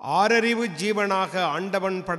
ஆறறிவு ஜீவனாக ஆண்டவன்